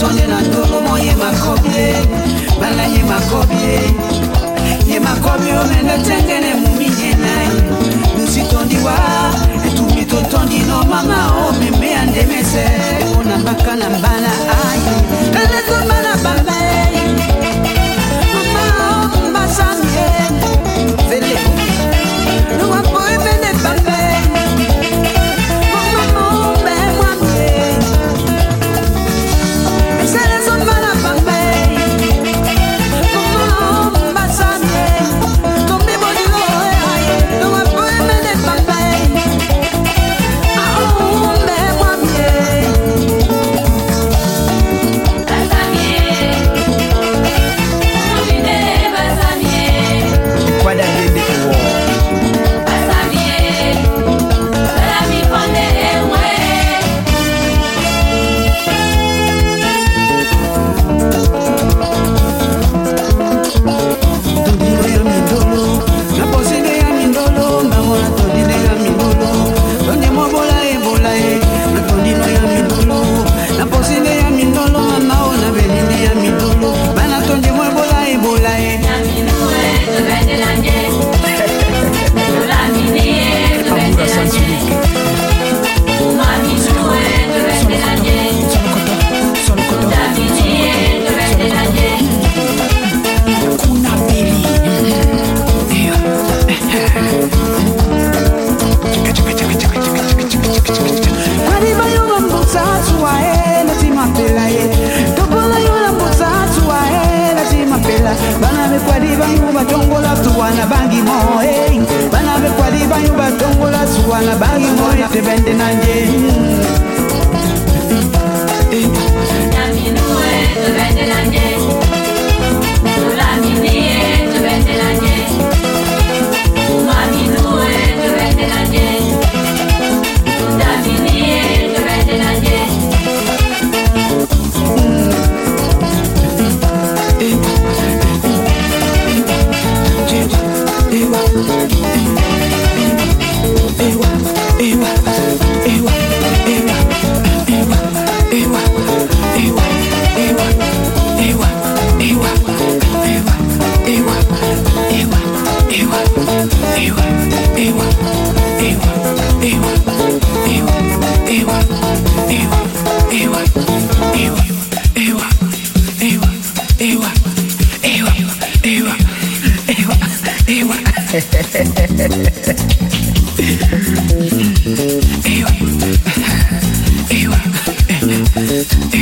songe na tolomo ye makobie bala ye makobie ye makobie omende tengene ええわ。え。